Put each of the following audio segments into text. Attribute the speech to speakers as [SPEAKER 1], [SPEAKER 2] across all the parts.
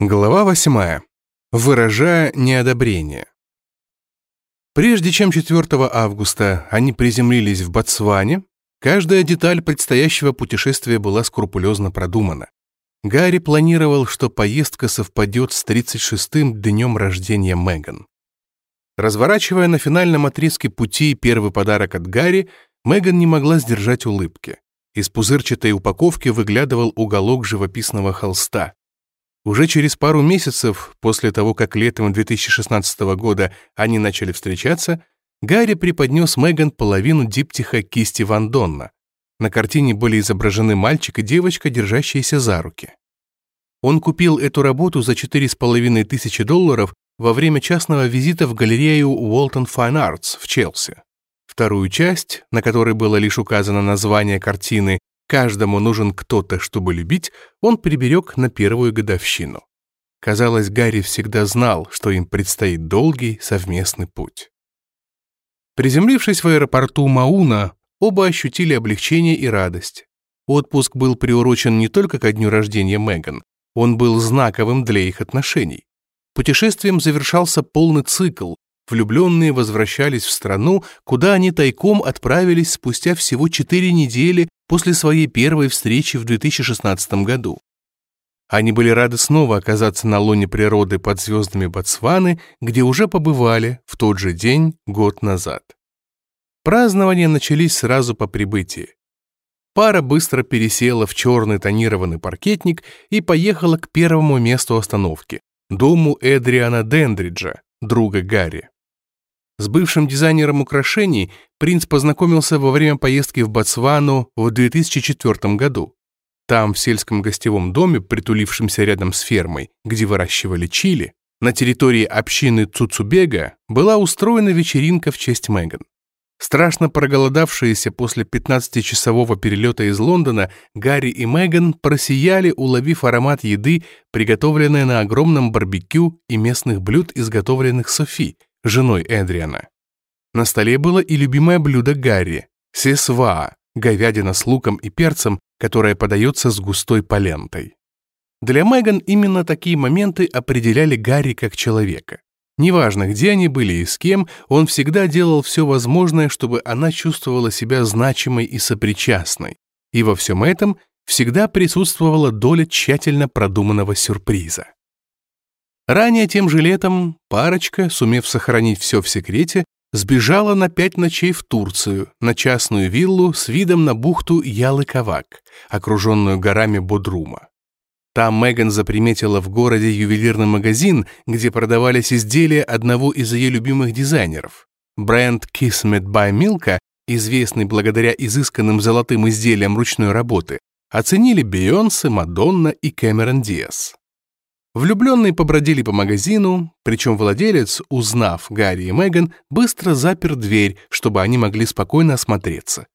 [SPEAKER 1] Глава 8. Выражая неодобрение. Прежде чем 4 августа они приземлились в Ботсване, каждая деталь предстоящего путешествия была скрупулезно продумана. Гарри планировал, что поездка совпадет с 36-м днем рождения Меган. Разворачивая на финальном отрезке пути первый подарок от Гарри, Меган не могла сдержать улыбки. Из пузырчатой упаковки выглядывал уголок живописного холста. Уже через пару месяцев после того, как летом 2016 года они начали встречаться, Гарри преподнес Меган половину диптиха кисти Ван Донна. На картине были изображены мальчик и девочка, держащиеся за руки. Он купил эту работу за 4,5 тысячи долларов во время частного визита в галерею Уолтон Fine Arts в Челси. Вторую часть, на которой было лишь указано название картины каждому нужен кто-то, чтобы любить, он приберег на первую годовщину. Казалось, Гарри всегда знал, что им предстоит долгий совместный путь. Приземлившись в аэропорту Мауна, оба ощутили облегчение и радость. Отпуск был приурочен не только ко дню рождения Меган, он был знаковым для их отношений. Путешествием завершался полный цикл, влюбленные возвращались в страну, куда они тайком отправились спустя всего четыре недели после своей первой встречи в 2016 году. Они были рады снова оказаться на лоне природы под звездами Ботсваны, где уже побывали в тот же день год назад. Празднования начались сразу по прибытии. Пара быстро пересела в черный тонированный паркетник и поехала к первому месту остановки – дому Эдриана Дендриджа, друга Гарри. С бывшим дизайнером украшений принц познакомился во время поездки в Ботсвану в 2004 году. Там, в сельском гостевом доме, притулившемся рядом с фермой, где выращивали чили, на территории общины Цуцубега была устроена вечеринка в честь Меган. Страшно проголодавшиеся после 15-часового перелета из Лондона, Гарри и Меган просияли, уловив аромат еды, приготовленной на огромном барбекю и местных блюд, изготовленных Софи, женой Эдриана. На столе было и любимое блюдо Гарри – сесва, говядина с луком и перцем, которая подается с густой полентой. Для Меган именно такие моменты определяли Гарри как человека. Неважно, где они были и с кем, он всегда делал все возможное, чтобы она чувствовала себя значимой и сопричастной. И во всем этом всегда присутствовала доля тщательно продуманного сюрприза. Ранее тем же летом парочка, сумев сохранить все в секрете, сбежала на пять ночей в Турцию, на частную виллу с видом на бухту Ялыковак, окруженную горами Бодрума. Там Меган заприметила в городе ювелирный магазин, где продавались изделия одного из ее любимых дизайнеров. Бренд Kismet by Milka, известный благодаря изысканным золотым изделиям ручной работы, оценили Бейонсе, Мадонна и Кэмерон Диас. Влюбленные побродили по магазину, причем владелец, узнав Гарри и Меган, быстро запер дверь, чтобы они могли спокойно осмотреться.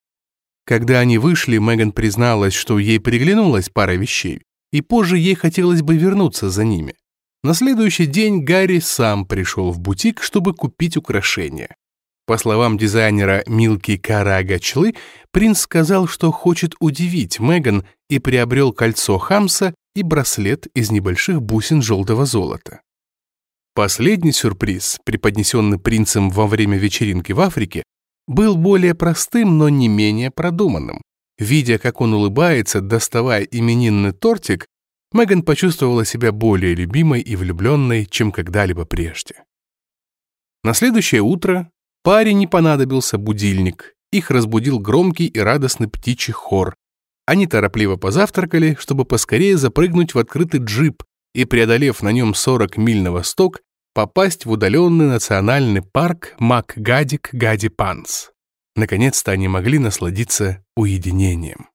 [SPEAKER 1] Когда они вышли, Меган призналась, что ей приглянулась пара вещей, и позже ей хотелось бы вернуться за ними. На следующий день Гарри сам пришел в бутик, чтобы купить украшения. По словам дизайнера Милки Карагачлы, принц сказал, что хочет удивить Меган и приобрел кольцо Хамса и браслет из небольших бусин желтого золота. Последний сюрприз, преподнесенный принцем во время вечеринки в Африке, был более простым, но не менее продуманным. Видя, как он улыбается, доставая именинный тортик, Меган почувствовала себя более любимой и влюбленной, чем когда-либо прежде. На следующее утро паре не понадобился будильник. Их разбудил громкий и радостный птичий хор, они торопливо позавтракали, чтобы поскорее запрыгнуть в открытый джип и, преодолев на нем 40 миль на восток, попасть в удаленный национальный парк Макгадик-Гади-Панс. Наконец-то они могли насладиться уединением.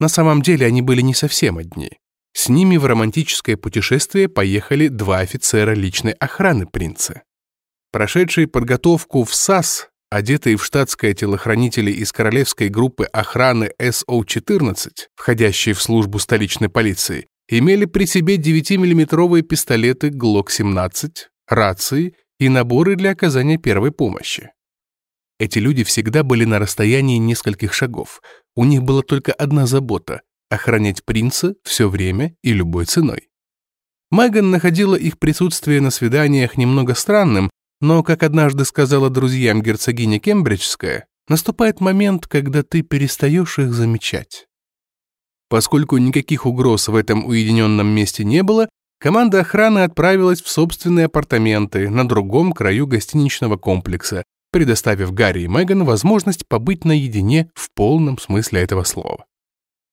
[SPEAKER 1] На самом деле они были не совсем одни. С ними в романтическое путешествие поехали два офицера личной охраны принца. Прошедшие подготовку в САС одетые в штатское телохранители из королевской группы охраны СО-14, входящие в службу столичной полиции, имели при себе 9-миллиметровые пистолеты ГЛОК-17, рации и наборы для оказания первой помощи. Эти люди всегда были на расстоянии нескольких шагов. У них была только одна забота — охранять принца все время и любой ценой. Меган находила их присутствие на свиданиях немного странным, но, как однажды сказала друзьям герцогиня Кембриджская, наступает момент, когда ты перестаешь их замечать. Поскольку никаких угроз в этом уединенном месте не было, команда охраны отправилась в собственные апартаменты на другом краю гостиничного комплекса, предоставив Гарри и Меган возможность побыть наедине в полном смысле этого слова.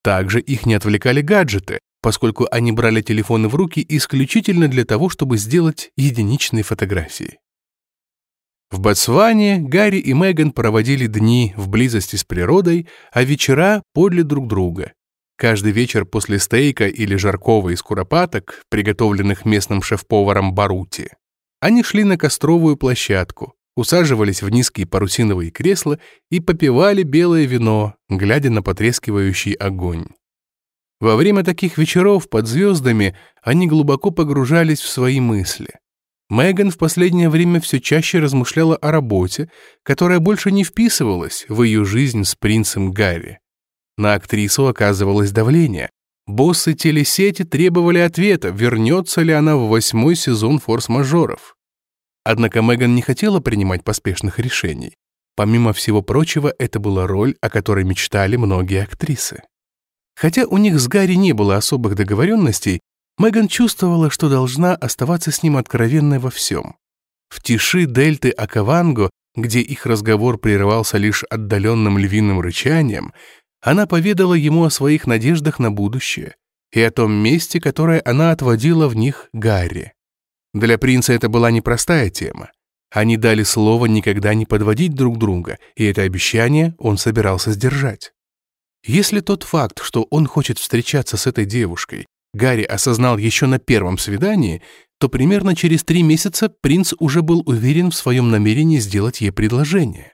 [SPEAKER 1] Также их не отвлекали гаджеты, поскольку они брали телефоны в руки исключительно для того, чтобы сделать единичные фотографии. В Ботсване Гарри и Меган проводили дни в близости с природой, а вечера подле друг друга. Каждый вечер после стейка или жаркого из куропаток, приготовленных местным шеф-поваром Барути, они шли на костровую площадку, усаживались в низкие парусиновые кресла и попивали белое вино, глядя на потрескивающий огонь. Во время таких вечеров под звездами они глубоко погружались в свои мысли. Меган в последнее время все чаще размышляла о работе, которая больше не вписывалась в ее жизнь с принцем Гарри. На актрису оказывалось давление. Боссы телесети требовали ответа, вернется ли она в восьмой сезон «Форс-мажоров». Однако Меган не хотела принимать поспешных решений. Помимо всего прочего, это была роль, о которой мечтали многие актрисы. Хотя у них с Гарри не было особых договоренностей, Меган чувствовала, что должна оставаться с ним откровенной во всем. В тиши дельты Акаванго, где их разговор прерывался лишь отдаленным львиным рычанием, она поведала ему о своих надеждах на будущее и о том месте, которое она отводила в них Гарри. Для принца это была непростая тема. Они дали слово никогда не подводить друг друга, и это обещание он собирался сдержать. Если тот факт, что он хочет встречаться с этой девушкой, Гарри осознал еще на первом свидании, то примерно через три месяца принц уже был уверен в своем намерении сделать ей предложение.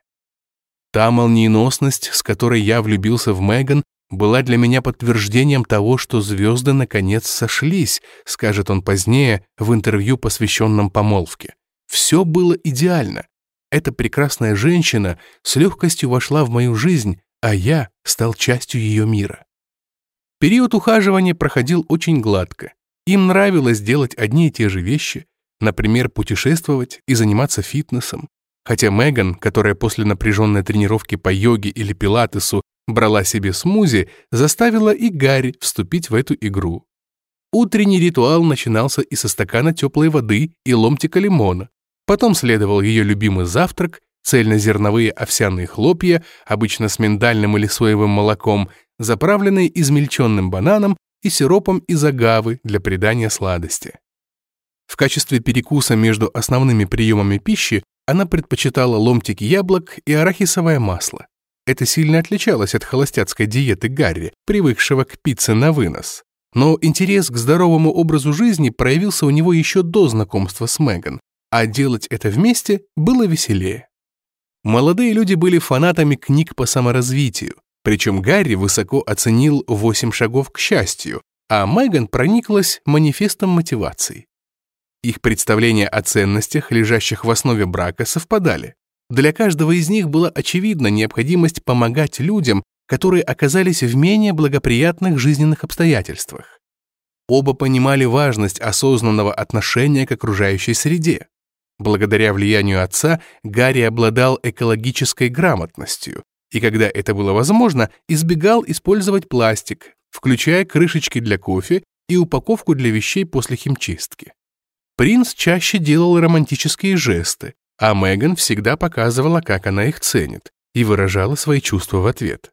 [SPEAKER 1] Та молниеносность, с которой я влюбился в Меган, была для меня подтверждением того, что звезды наконец сошлись, скажет он позднее в интервью, посвященном помолвке. Все было идеально. Эта прекрасная женщина с легкостью вошла в мою жизнь, а я стал частью ее мира. Период ухаживания проходил очень гладко. Им нравилось делать одни и те же вещи, например, путешествовать и заниматься фитнесом. Хотя Меган, которая после напряженной тренировки по йоге или пилатесу брала себе смузи, заставила и Гарри вступить в эту игру. Утренний ритуал начинался и со стакана теплой воды и ломтика лимона. Потом следовал ее любимый завтрак, цельнозерновые овсяные хлопья, обычно с миндальным или соевым молоком, заправленные измельченным бананом и сиропом из агавы для придания сладости. В качестве перекуса между основными приемами пищи она предпочитала ломтики яблок и арахисовое масло. Это сильно отличалось от холостяцкой диеты Гарри, привыкшего к пицце на вынос. Но интерес к здоровому образу жизни проявился у него еще до знакомства с Меган, а делать это вместе было веселее. Молодые люди были фанатами книг по саморазвитию, причем Гарри высоко оценил «Восемь шагов к счастью», а Меган прониклась манифестом мотивации. Их представления о ценностях, лежащих в основе брака, совпадали. Для каждого из них была очевидна необходимость помогать людям, которые оказались в менее благоприятных жизненных обстоятельствах. Оба понимали важность осознанного отношения к окружающей среде. Благодаря влиянию отца Гарри обладал экологической грамотностью, и когда это было возможно, избегал использовать пластик, включая крышечки для кофе и упаковку для вещей после химчистки. Принц чаще делал романтические жесты, а Меган всегда показывала, как она их ценит, и выражала свои чувства в ответ.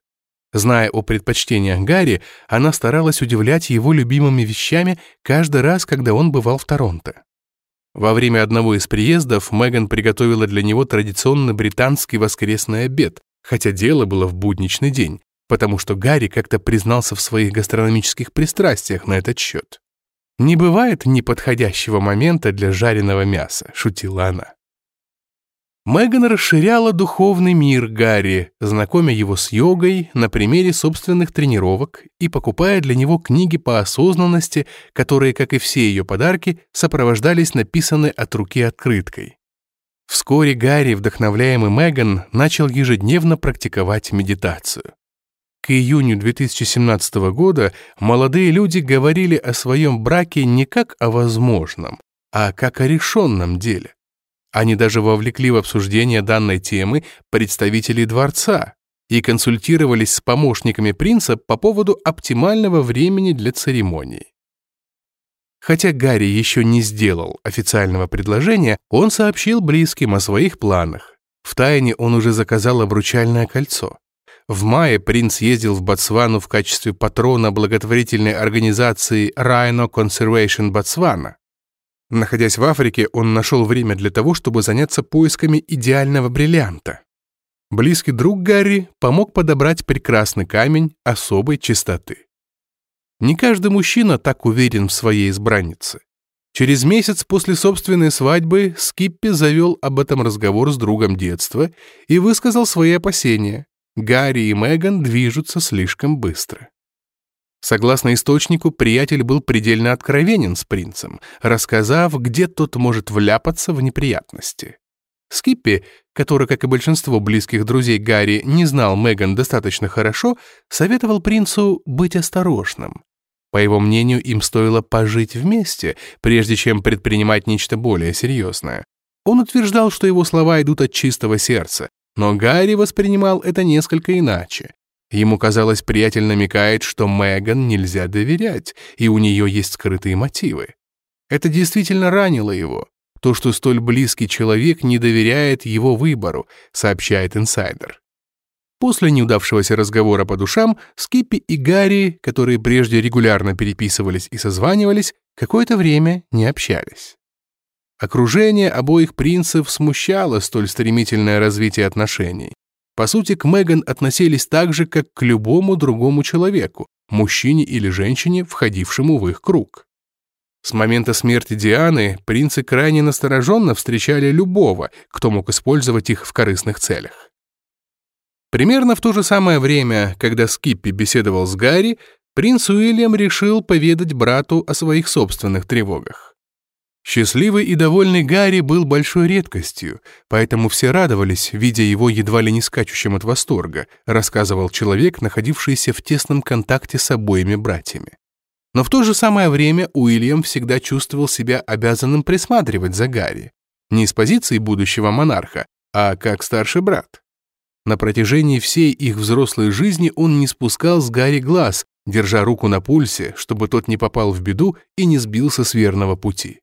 [SPEAKER 1] Зная о предпочтениях Гарри, она старалась удивлять его любимыми вещами каждый раз, когда он бывал в Торонто. Во время одного из приездов Меган приготовила для него традиционный британский воскресный обед, хотя дело было в будничный день, потому что Гарри как-то признался в своих гастрономических пристрастиях на этот счет. «Не бывает неподходящего момента для жареного мяса», — шутила она. Меган расширяла духовный мир Гарри, знакомя его с йогой на примере собственных тренировок и покупая для него книги по осознанности, которые, как и все ее подарки, сопровождались написанной от руки открыткой. Вскоре Гарри, вдохновляемый Меган, начал ежедневно практиковать медитацию. К июню 2017 года молодые люди говорили о своем браке не как о возможном, а как о решенном деле. Они даже вовлекли в обсуждение данной темы представителей дворца и консультировались с помощниками принца по поводу оптимального времени для церемонии. Хотя Гарри еще не сделал официального предложения, он сообщил близким о своих планах. Втайне он уже заказал обручальное кольцо. В мае принц ездил в Ботсвану в качестве патрона благотворительной организации Rhino Conservation Botswana. Находясь в Африке, он нашел время для того, чтобы заняться поисками идеального бриллианта. Близкий друг Гарри помог подобрать прекрасный камень особой чистоты. Не каждый мужчина так уверен в своей избраннице. Через месяц после собственной свадьбы Скиппи завел об этом разговор с другом детства и высказал свои опасения. Гарри и Меган движутся слишком быстро. Согласно источнику, приятель был предельно откровенен с принцем, рассказав, где тот может вляпаться в неприятности. Скиппи, который, как и большинство близких друзей Гарри, не знал Меган достаточно хорошо, советовал принцу быть осторожным. По его мнению, им стоило пожить вместе, прежде чем предпринимать нечто более серьезное. Он утверждал, что его слова идут от чистого сердца, но Гарри воспринимал это несколько иначе. Ему казалось, приятель намекает, что Меган нельзя доверять, и у нее есть скрытые мотивы. Это действительно ранило его. То, что столь близкий человек не доверяет его выбору, сообщает инсайдер. После неудавшегося разговора по душам, Скиппи и Гарри, которые прежде регулярно переписывались и созванивались, какое-то время не общались. Окружение обоих принцев смущало столь стремительное развитие отношений. По сути, к Меган относились так же, как к любому другому человеку, мужчине или женщине, входившему в их круг. С момента смерти Дианы принцы крайне настороженно встречали любого, кто мог использовать их в корыстных целях. Примерно в то же самое время, когда Скиппи беседовал с Гарри, принц Уильям решил поведать брату о своих собственных тревогах. Счастливый и довольный Гарри был большой редкостью, поэтому все радовались, видя его едва ли не скачущим от восторга, рассказывал человек, находившийся в тесном контакте с обоими братьями. Но в то же самое время Уильям всегда чувствовал себя обязанным присматривать за Гарри. Не с позиции будущего монарха, а как старший брат. На протяжении всей их взрослой жизни он не спускал с Гарри глаз, держа руку на пульсе, чтобы тот не попал в беду и не сбился с верного пути.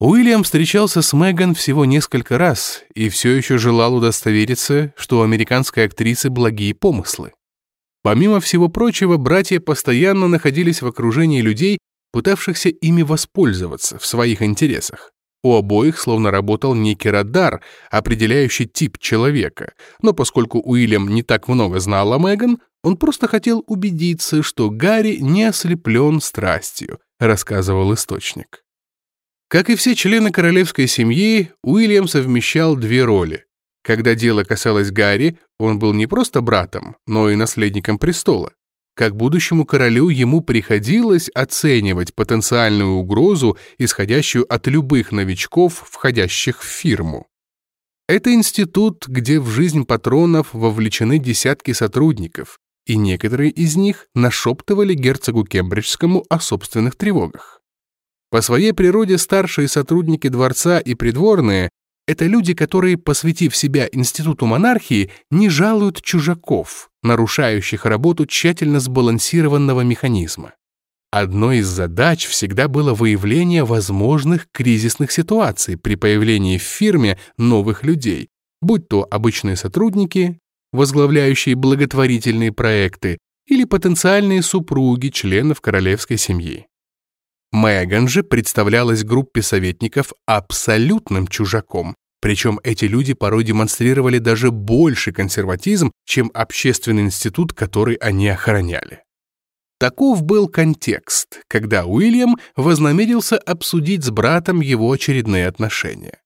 [SPEAKER 1] Уильям встречался с Меган всего несколько раз и все еще желал удостовериться, что у американской актрисы благие помыслы. Помимо всего прочего, братья постоянно находились в окружении людей, пытавшихся ими воспользоваться в своих интересах. У обоих словно работал некий радар, определяющий тип человека, но поскольку Уильям не так много знал о Меган, он просто хотел убедиться, что Гарри не ослеплен страстью, рассказывал источник. Как и все члены королевской семьи, Уильям совмещал две роли когда дело касалось Гарри, он был не просто братом, но и наследником престола. Как будущему королю ему приходилось оценивать потенциальную угрозу, исходящую от любых новичков, входящих в фирму. Это институт, где в жизнь патронов вовлечены десятки сотрудников, и некоторые из них нашептывали герцогу Кембриджскому о собственных тревогах. По своей природе старшие сотрудники дворца и придворные это люди, которые, посвятив себя институту монархии, не жалуют чужаков, нарушающих работу тщательно сбалансированного механизма. Одной из задач всегда было выявление возможных кризисных ситуаций при появлении в фирме новых людей, будь то обычные сотрудники, возглавляющие благотворительные проекты, или потенциальные супруги членов королевской семьи. Меган же представлялась группе советников абсолютным чужаком, причем эти люди порой демонстрировали даже больше консерватизм, чем общественный институт, который они охраняли. Таков был контекст, когда Уильям вознамерился обсудить с братом его очередные отношения.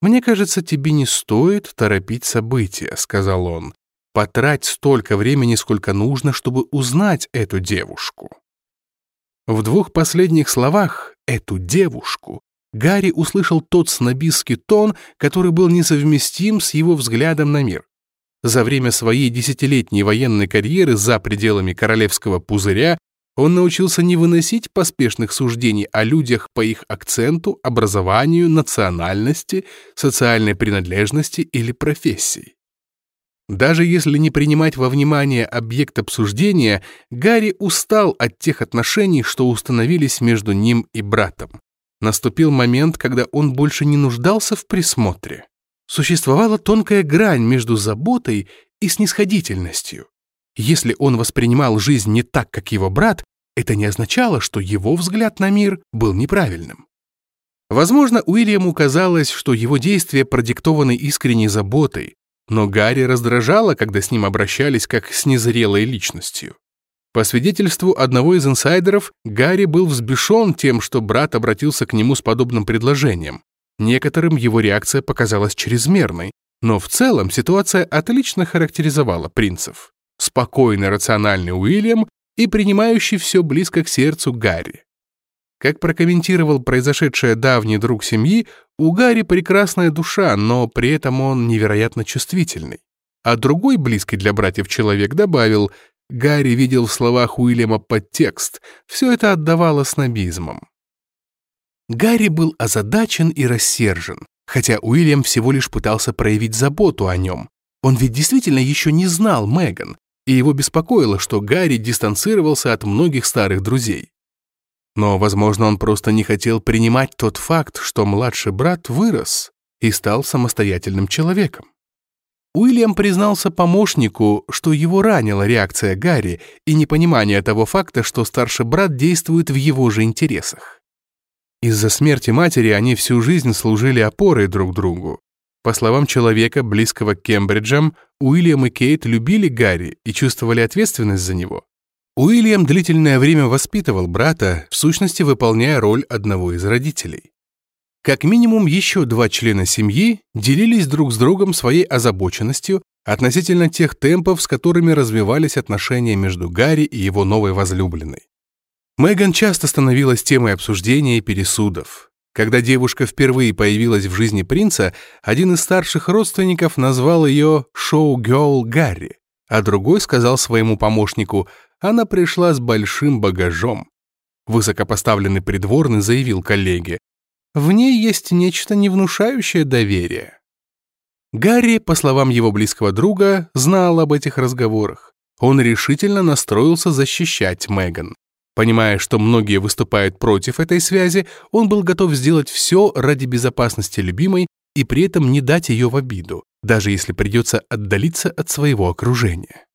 [SPEAKER 1] «Мне кажется, тебе не стоит торопить события», — сказал он. «Потрать столько времени, сколько нужно, чтобы узнать эту девушку». В двух последних словах «эту девушку» Гарри услышал тот снобистский тон, который был несовместим с его взглядом на мир. За время своей десятилетней военной карьеры за пределами королевского пузыря он научился не выносить поспешных суждений о людях по их акценту, образованию, национальности, социальной принадлежности или профессии. Даже если не принимать во внимание объект обсуждения, Гарри устал от тех отношений, что установились между ним и братом. Наступил момент, когда он больше не нуждался в присмотре. Существовала тонкая грань между заботой и снисходительностью. Если он воспринимал жизнь не так, как его брат, это не означало, что его взгляд на мир был неправильным. Возможно, Уильяму казалось, что его действия продиктованы искренней заботой, но Гарри раздражало, когда с ним обращались как с незрелой личностью. По свидетельству одного из инсайдеров, Гарри был взбешен тем, что брат обратился к нему с подобным предложением. Некоторым его реакция показалась чрезмерной, но в целом ситуация отлично характеризовала принцев. Спокойный, рациональный Уильям и принимающий все близко к сердцу Гарри. Как прокомментировал произошедшее давний друг семьи, у Гарри прекрасная душа, но при этом он невероятно чувствительный. А другой близкий для братьев человек добавил, Гарри видел в словах Уильяма подтекст, все это отдавало снобизмом. Гарри был озадачен и рассержен, хотя Уильям всего лишь пытался проявить заботу о нем. Он ведь действительно еще не знал Меган, и его беспокоило, что Гарри дистанцировался от многих старых друзей. Но, возможно, он просто не хотел принимать тот факт, что младший брат вырос и стал самостоятельным человеком. Уильям признался помощнику, что его ранила реакция Гарри и непонимание того факта, что старший брат действует в его же интересах. Из-за смерти матери они всю жизнь служили опорой друг другу. По словам человека, близкого к Кембриджам, Уильям и Кейт любили Гарри и чувствовали ответственность за него. Уильям длительное время воспитывал брата, в сущности выполняя роль одного из родителей. Как минимум еще два члена семьи делились друг с другом своей озабоченностью относительно тех темпов, с которыми развивались отношения между Гарри и его новой возлюбленной. Меган часто становилась темой обсуждения и пересудов. Когда девушка впервые появилась в жизни принца, один из старших родственников назвал ее «шоу-гёрл Гарри», а другой сказал своему помощнику она пришла с большим багажом. Высокопоставленный придворный заявил коллеге, в ней есть нечто не внушающее доверия. Гарри, по словам его близкого друга, знал об этих разговорах. Он решительно настроился защищать Меган. Понимая, что многие выступают против этой связи, он был готов сделать все ради безопасности любимой и при этом не дать ее в обиду, даже если придется отдалиться от своего окружения.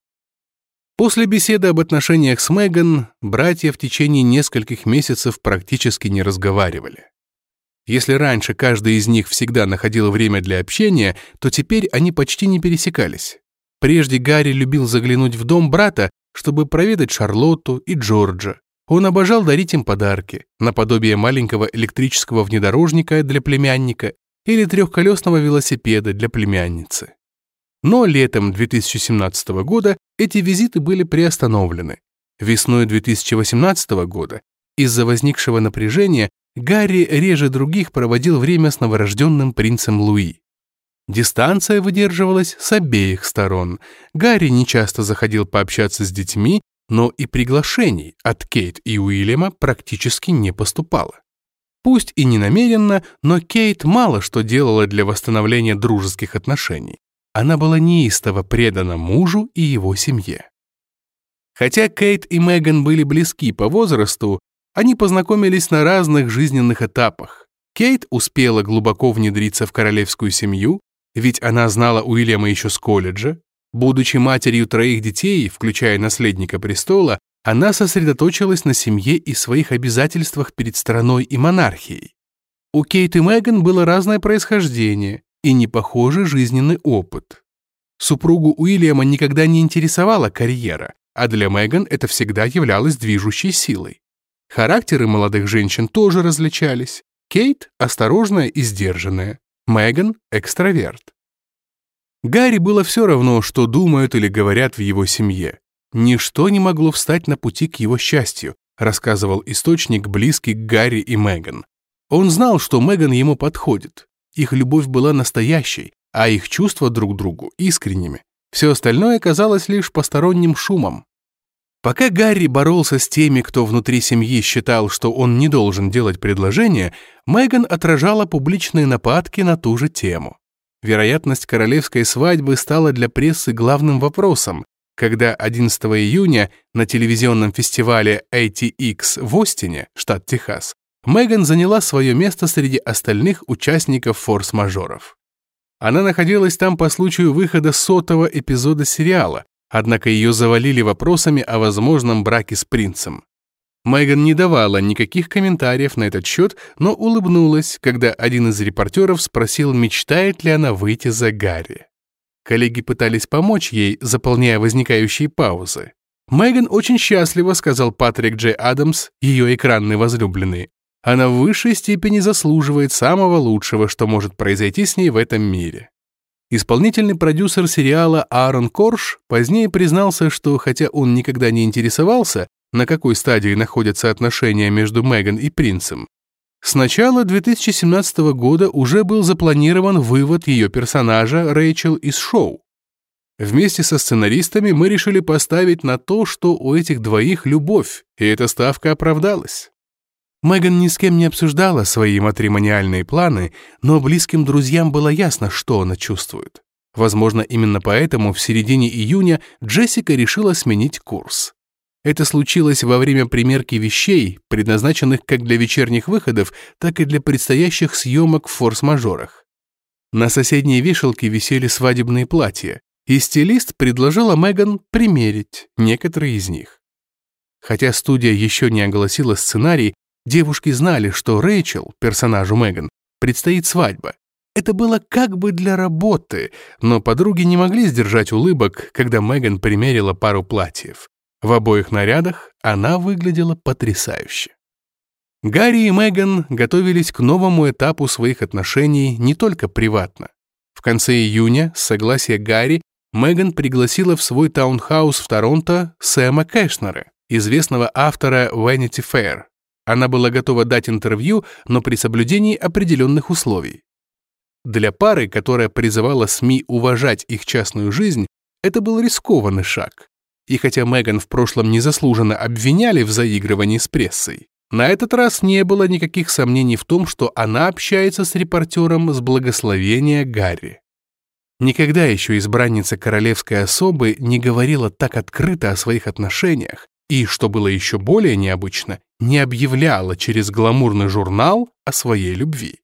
[SPEAKER 1] После беседы об отношениях с Меган братья в течение нескольких месяцев практически не разговаривали. Если раньше каждый из них всегда находил время для общения, то теперь они почти не пересекались. Прежде Гарри любил заглянуть в дом брата, чтобы проведать Шарлотту и Джорджа. Он обожал дарить им подарки, наподобие маленького электрического внедорожника для племянника или трехколесного велосипеда для племянницы. Но летом 2017 года эти визиты были приостановлены. Весной 2018 года из-за возникшего напряжения Гарри реже других проводил время с новорожденным принцем Луи. Дистанция выдерживалась с обеих сторон. Гарри нечасто заходил пообщаться с детьми, но и приглашений от Кейт и Уильяма практически не поступало. Пусть и не намеренно, но Кейт мало что делала для восстановления дружеских отношений она была неистово предана мужу и его семье. Хотя Кейт и Меган были близки по возрасту, они познакомились на разных жизненных этапах. Кейт успела глубоко внедриться в королевскую семью, ведь она знала Уильяма еще с колледжа. Будучи матерью троих детей, включая наследника престола, она сосредоточилась на семье и своих обязательствах перед страной и монархией. У Кейт и Меган было разное происхождение, и непохожий жизненный опыт. Супругу Уильяма никогда не интересовала карьера, а для Меган это всегда являлось движущей силой. Характеры молодых женщин тоже различались. Кейт – осторожная и сдержанная, Меган – экстраверт. Гарри было все равно, что думают или говорят в его семье. Ничто не могло встать на пути к его счастью, рассказывал источник, близкий к Гарри и Меган. Он знал, что Меган ему подходит, их любовь была настоящей, а их чувства друг к другу искренними. Все остальное казалось лишь посторонним шумом. Пока Гарри боролся с теми, кто внутри семьи считал, что он не должен делать предложение, Меган отражала публичные нападки на ту же тему. Вероятность королевской свадьбы стала для прессы главным вопросом, когда 11 июня на телевизионном фестивале ATX в Остине, штат Техас, Меган заняла свое место среди остальных участников форс-мажоров. Она находилась там по случаю выхода сотого эпизода сериала, однако ее завалили вопросами о возможном браке с принцем. Меган не давала никаких комментариев на этот счет, но улыбнулась, когда один из репортеров спросил, мечтает ли она выйти за Гарри. Коллеги пытались помочь ей, заполняя возникающие паузы. «Меган очень счастлива», — сказал Патрик Джей Адамс, ее экранный возлюбленный. Она в высшей степени заслуживает самого лучшего, что может произойти с ней в этом мире. Исполнительный продюсер сериала Аарон Корш позднее признался, что хотя он никогда не интересовался, на какой стадии находятся отношения между Меган и принцем, с начала 2017 года уже был запланирован вывод ее персонажа Рэйчел из шоу. Вместе со сценаристами мы решили поставить на то, что у этих двоих любовь, и эта ставка оправдалась. Меган ни с кем не обсуждала свои матримониальные планы, но близким друзьям было ясно, что она чувствует. Возможно, именно поэтому в середине июня Джессика решила сменить курс. Это случилось во время примерки вещей, предназначенных как для вечерних выходов, так и для предстоящих съемок в форс-мажорах. На соседней вешалке висели свадебные платья, и стилист предложила Меган примерить некоторые из них. Хотя студия еще не огласила сценарий, Девушки знали, что Рэйчел, персонажу Меган, предстоит свадьба. Это было как бы для работы, но подруги не могли сдержать улыбок, когда Меган примерила пару платьев. В обоих нарядах она выглядела потрясающе. Гарри и Меган готовились к новому этапу своих отношений не только приватно. В конце июня, с согласия Гарри, Меган пригласила в свой таунхаус в Торонто Сэма Кэшнера, известного автора Vanity Fair, она была готова дать интервью, но при соблюдении определенных условий. Для пары, которая призывала СМИ уважать их частную жизнь, это был рискованный шаг. И хотя Меган в прошлом незаслуженно обвиняли в заигрывании с прессой, на этот раз не было никаких сомнений в том, что она общается с репортером с благословения Гарри. Никогда еще избранница королевской особы не говорила так открыто о своих отношениях, и, что было еще более необычно, не объявляла через гламурный журнал о своей любви.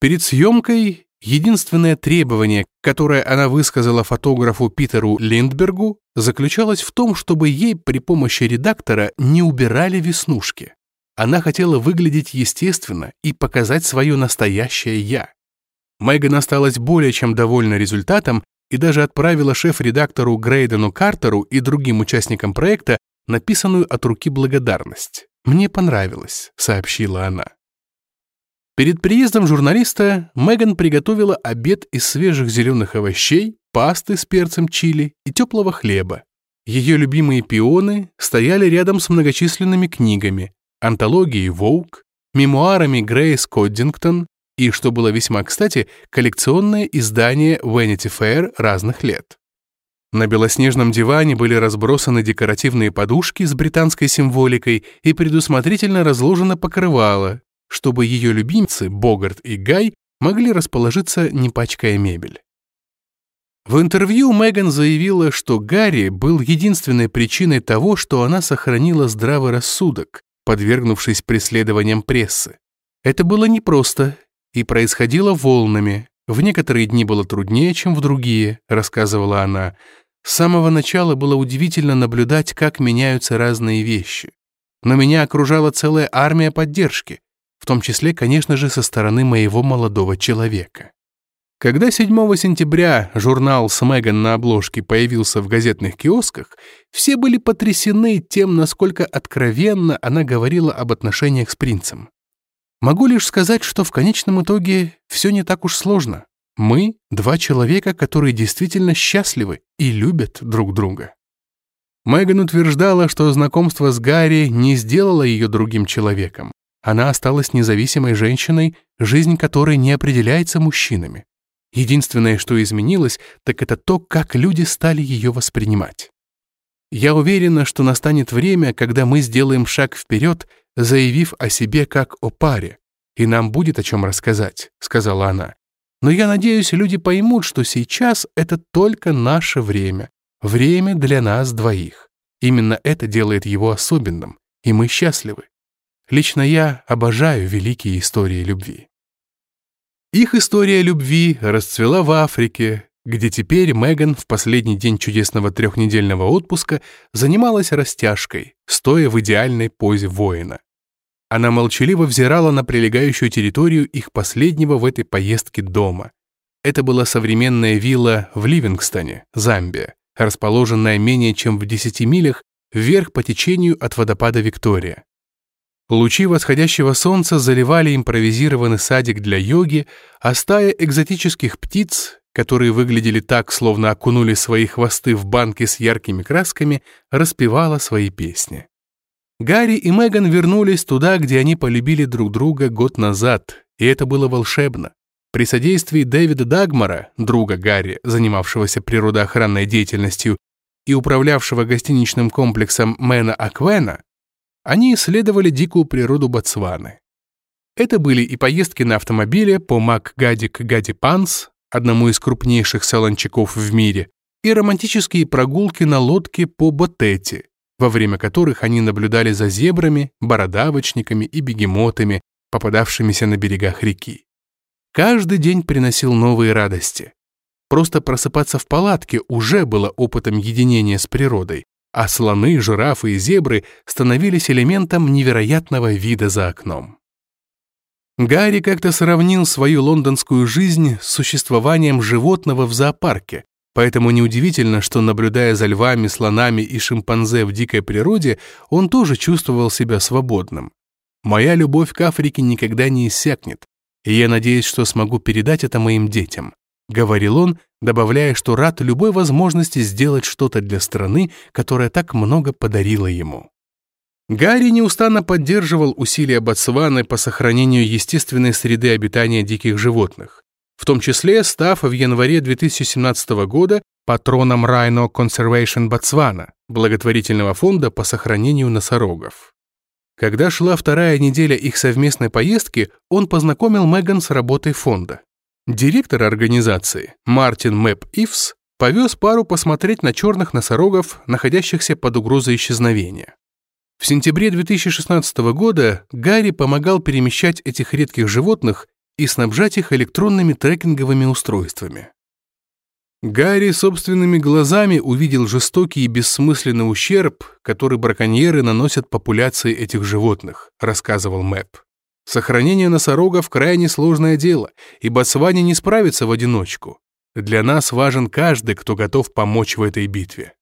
[SPEAKER 1] Перед съемкой единственное требование, которое она высказала фотографу Питеру Линдбергу, заключалось в том, чтобы ей при помощи редактора не убирали веснушки. Она хотела выглядеть естественно и показать свое настоящее «я». Меган осталась более чем довольна результатом и даже отправила шеф-редактору Грейдену Картеру и другим участникам проекта написанную от руки благодарность. «Мне понравилось», — сообщила она. Перед приездом журналиста Меган приготовила обед из свежих зеленых овощей, пасты с перцем чили и теплого хлеба. Ее любимые пионы стояли рядом с многочисленными книгами, антологией «Воук», мемуарами Грейс Коддингтон и, что было весьма кстати, коллекционное издание Vanity Fair разных лет. На белоснежном диване были разбросаны декоративные подушки с британской символикой и предусмотрительно разложено покрывало, чтобы ее любимцы, Богарт и Гай, могли расположиться, не пачкая мебель. В интервью Меган заявила, что Гарри был единственной причиной того, что она сохранила здравый рассудок, подвергнувшись преследованиям прессы. Это было непросто и происходило волнами. В некоторые дни было труднее, чем в другие, рассказывала она. С самого начала было удивительно наблюдать, как меняются разные вещи. Но меня окружала целая армия поддержки, в том числе, конечно же, со стороны моего молодого человека. Когда 7 сентября журнал с Меган на обложке появился в газетных киосках, все были потрясены тем, насколько откровенно она говорила об отношениях с принцем. Могу лишь сказать, что в конечном итоге все не так уж сложно. Мы — два человека, которые действительно счастливы и любят друг друга. Меган утверждала, что знакомство с Гарри не сделало ее другим человеком. Она осталась независимой женщиной, жизнь которой не определяется мужчинами. Единственное, что изменилось, так это то, как люди стали ее воспринимать. Я уверена, что настанет время, когда мы сделаем шаг вперед, заявив о себе как о паре, и нам будет о чем рассказать», — сказала она. «Но я надеюсь, люди поймут, что сейчас это только наше время, время для нас двоих. Именно это делает его особенным, и мы счастливы. Лично я обожаю великие истории любви». Их история любви расцвела в Африке, где теперь Меган в последний день чудесного трехнедельного отпуска занималась растяжкой, стоя в идеальной позе воина. Она молчаливо взирала на прилегающую территорию их последнего в этой поездке дома. Это была современная вилла в Ливингстоне, Замбия, расположенная менее чем в 10 милях вверх по течению от водопада Виктория. Лучи восходящего солнца заливали импровизированный садик для йоги, а стая экзотических птиц, которые выглядели так, словно окунули свои хвосты в банки с яркими красками, распевала свои песни. Гарри и Меган вернулись туда, где они полюбили друг друга год назад, и это было волшебно. При содействии Дэвида Дагмара, друга Гарри, занимавшегося природоохранной деятельностью и управлявшего гостиничным комплексом Мэна Аквена, они исследовали дикую природу Ботсваны. Это были и поездки на автомобиле по Макгадик Гади Панс, одному из крупнейших солончаков в мире, и романтические прогулки на лодке по Ботете, во время которых они наблюдали за зебрами, бородавочниками и бегемотами, попадавшимися на берегах реки. Каждый день приносил новые радости. Просто просыпаться в палатке уже было опытом единения с природой, а слоны, жирафы и зебры становились элементом невероятного вида за окном. Гарри как-то сравнил свою лондонскую жизнь с существованием животного в зоопарке, поэтому неудивительно, что, наблюдая за львами, слонами и шимпанзе в дикой природе, он тоже чувствовал себя свободным. «Моя любовь к Африке никогда не иссякнет, и я надеюсь, что смогу передать это моим детям. — говорил он, добавляя, что рад любой возможности сделать что-то для страны, которая так много подарила ему. Гарри неустанно поддерживал усилия Ботсваны по сохранению естественной среды обитания диких животных, в том числе став в январе 2017 года патроном Rhino Conservation Botswana, благотворительного фонда по сохранению носорогов. Когда шла вторая неделя их совместной поездки, он познакомил Меган с работой фонда. Директор организации, Мартин Мэп Ивс, повез пару посмотреть на черных носорогов, находящихся под угрозой исчезновения. В сентябре 2016 года Гарри помогал перемещать этих редких животных и снабжать их электронными трекинговыми устройствами. Гарри собственными глазами увидел жестокий и бессмысленный ущерб, который браконьеры наносят популяции этих животных, рассказывал Мэп. Сохранение носорогов – крайне сложное дело, и Ботсване не справится в одиночку. Для нас важен каждый, кто готов помочь в этой битве.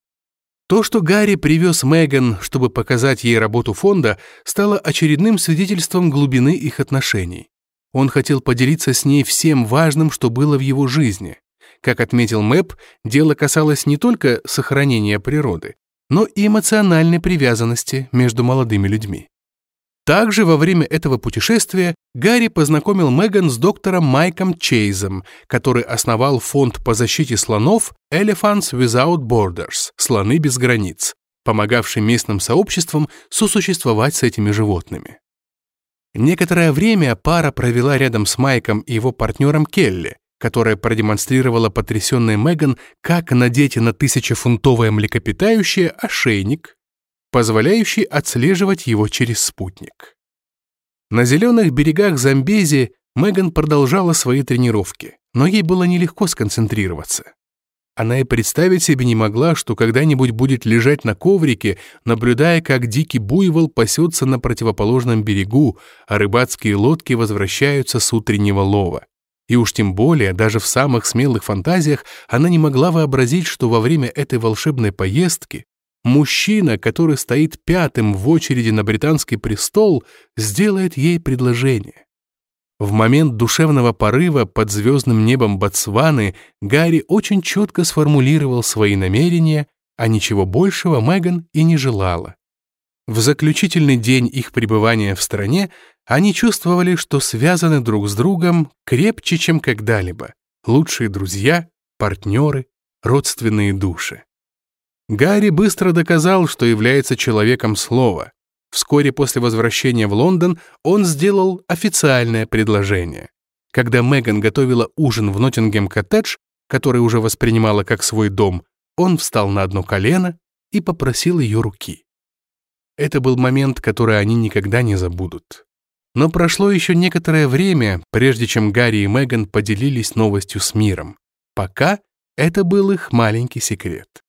[SPEAKER 1] То, что Гарри привез Меган, чтобы показать ей работу фонда, стало очередным свидетельством глубины их отношений. Он хотел поделиться с ней всем важным, что было в его жизни. Как отметил Мэп, дело касалось не только сохранения природы, но и эмоциональной привязанности между молодыми людьми. Также во время этого путешествия Гарри познакомил Меган с доктором Майком Чейзом, который основал фонд по защите слонов Elephants Without Borders – «Слоны без границ», помогавший местным сообществам сосуществовать с этими животными. Некоторое время пара провела рядом с Майком и его партнером Келли, которая продемонстрировала потрясенной Меган, как надеть на тысячефунтовое млекопитающее ошейник, позволяющий отслеживать его через спутник. На зеленых берегах Замбези Меган продолжала свои тренировки, но ей было нелегко сконцентрироваться. Она и представить себе не могла, что когда-нибудь будет лежать на коврике, наблюдая, как дикий буйвол пасется на противоположном берегу, а рыбацкие лодки возвращаются с утреннего лова. И уж тем более, даже в самых смелых фантазиях она не могла вообразить, что во время этой волшебной поездки мужчина, который стоит пятым в очереди на британский престол, сделает ей предложение. В момент душевного порыва под звездным небом Ботсваны Гарри очень четко сформулировал свои намерения, а ничего большего Меган и не желала. В заключительный день их пребывания в стране они чувствовали, что связаны друг с другом крепче, чем когда-либо, лучшие друзья, партнеры, родственные души. Гарри быстро доказал, что является человеком слова. Вскоре после возвращения в Лондон он сделал официальное предложение. Когда Меган готовила ужин в Ноттингем-коттедж, который уже воспринимала как свой дом, он встал на одно колено и попросил ее руки. Это был момент, который они никогда не забудут. Но прошло еще некоторое время, прежде чем Гарри и Меган поделились новостью с миром. Пока это был их маленький секрет.